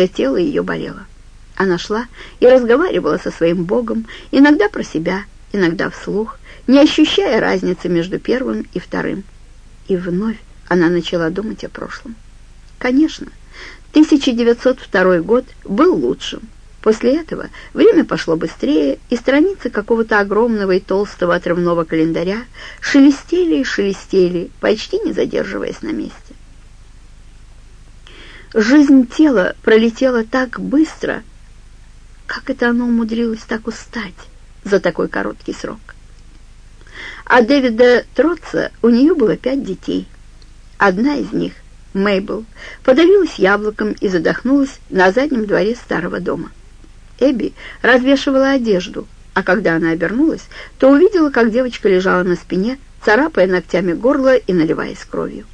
все тело ее болело. Она шла и разговаривала со своим Богом, иногда про себя, иногда вслух, не ощущая разницы между первым и вторым. И вновь она начала думать о прошлом. Конечно, 1902 год был лучшим. После этого время пошло быстрее, и страницы какого-то огромного и толстого отрывного календаря шелестели и шелестели, почти не задерживаясь на месте. Жизнь тела пролетела так быстро, как это оно умудрилось так устать за такой короткий срок. А Дэвида Тротца у нее было пять детей. Одна из них, Мейбл, подавилась яблоком и задохнулась на заднем дворе старого дома. Эбби развешивала одежду, а когда она обернулась, то увидела, как девочка лежала на спине, царапая ногтями горло и наливаясь кровью.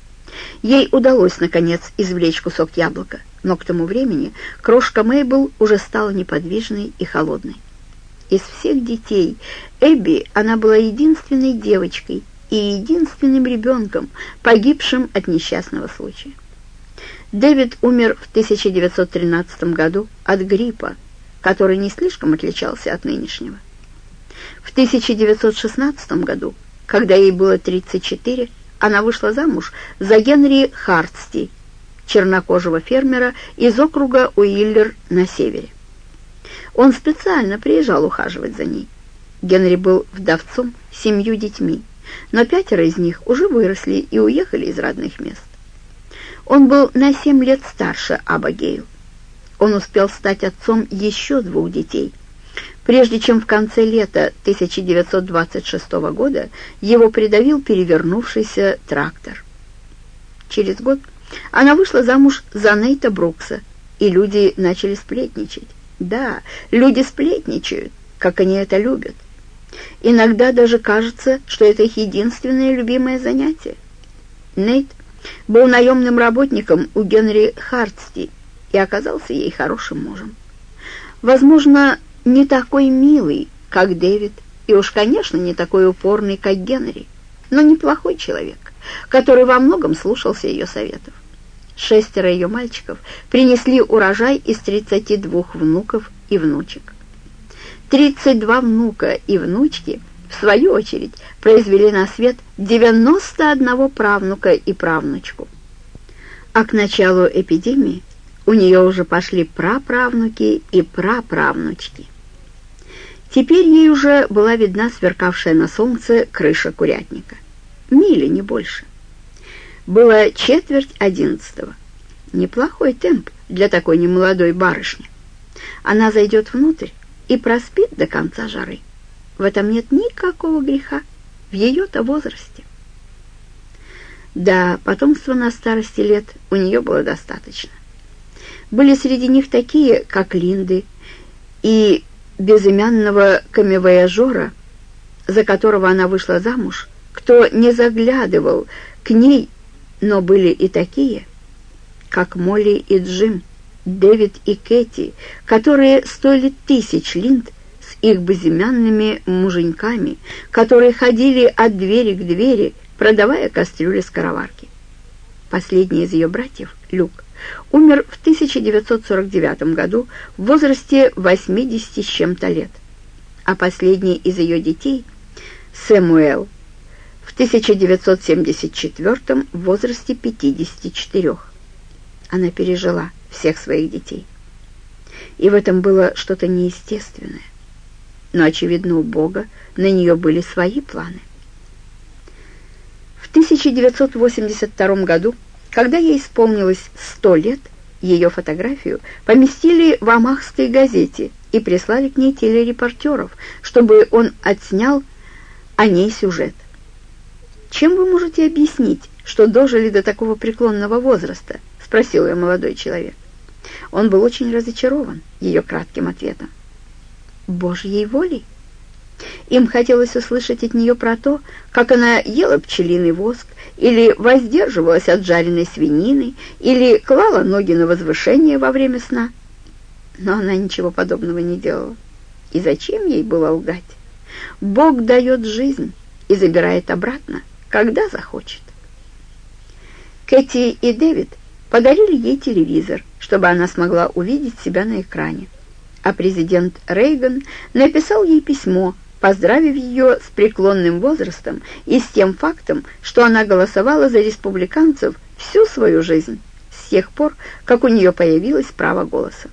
Ей удалось, наконец, извлечь кусок яблока, но к тому времени крошка Мейбл уже стала неподвижной и холодной. Из всех детей Эбби она была единственной девочкой и единственным ребенком, погибшим от несчастного случая. Дэвид умер в 1913 году от гриппа, который не слишком отличался от нынешнего. В 1916 году, когда ей было 34, она вышла замуж за Генри Хартсти, чернокожего фермера из округа Уиллер на севере. Он специально приезжал ухаживать за ней. Генри был вдовцом с семью детьми, но пятеро из них уже выросли и уехали из родных мест. Он был на семь лет старше Абагейл. Он успел стать отцом еще двух детей – прежде чем в конце лета 1926 года его придавил перевернувшийся трактор. Через год она вышла замуж за Нейта Брукса, и люди начали сплетничать. Да, люди сплетничают, как они это любят. Иногда даже кажется, что это их единственное любимое занятие. Нейт был наемным работником у Генри Хартсти и оказался ей хорошим мужем. Возможно, не такой милый, как Дэвид, и уж, конечно, не такой упорный, как Генри, но неплохой человек, который во многом слушался ее советов. Шестеро ее мальчиков принесли урожай из 32 внуков и внучек. 32 внука и внучки, в свою очередь, произвели на свет 91 правнука и правнучку. А к началу эпидемии у нее уже пошли праправнуки и праправнучки. Теперь ей уже была видна сверкавшая на солнце крыша курятника. Мили, не больше. Было четверть одиннадцатого. Неплохой темп для такой немолодой барышни. Она зайдет внутрь и проспит до конца жары. В этом нет никакого греха в ее-то возрасте. Да, потомства на старости лет у нее было достаточно. Были среди них такие, как Линды, и безымянного камевояжера, за которого она вышла замуж, кто не заглядывал к ней, но были и такие, как Молли и Джим, Дэвид и Кэти, которые стоили тысяч линд с их безымянными муженьками, которые ходили от двери к двери, продавая кастрюли скороварки. Последний из ее братьев, Люк, умер в 1949 году в возрасте 80 с чем-то лет, а последний из ее детей, Сэмуэл, в 1974 в возрасте 54. Она пережила всех своих детей. И в этом было что-то неестественное. Но, очевидно, у Бога на нее были свои планы. В 1982 году когда ей исполнилось сто лет, ее фотографию поместили в Амахской газете и прислали к ней телерепортеров, чтобы он отснял о ней сюжет. «Чем вы можете объяснить, что дожили до такого преклонного возраста?» — спросил ее молодой человек. Он был очень разочарован ее кратким ответом. «Божьей волей?» Им хотелось услышать от нее про то, как она ела пчелиный воск, или воздерживалась от жареной свинины, или клала ноги на возвышение во время сна. Но она ничего подобного не делала. И зачем ей было лгать? Бог дает жизнь и забирает обратно, когда захочет. Кэти и Дэвид подарили ей телевизор, чтобы она смогла увидеть себя на экране. А президент Рейган написал ей письмо, поздравив ее с преклонным возрастом и с тем фактом, что она голосовала за республиканцев всю свою жизнь, с тех пор, как у нее появилось право голоса.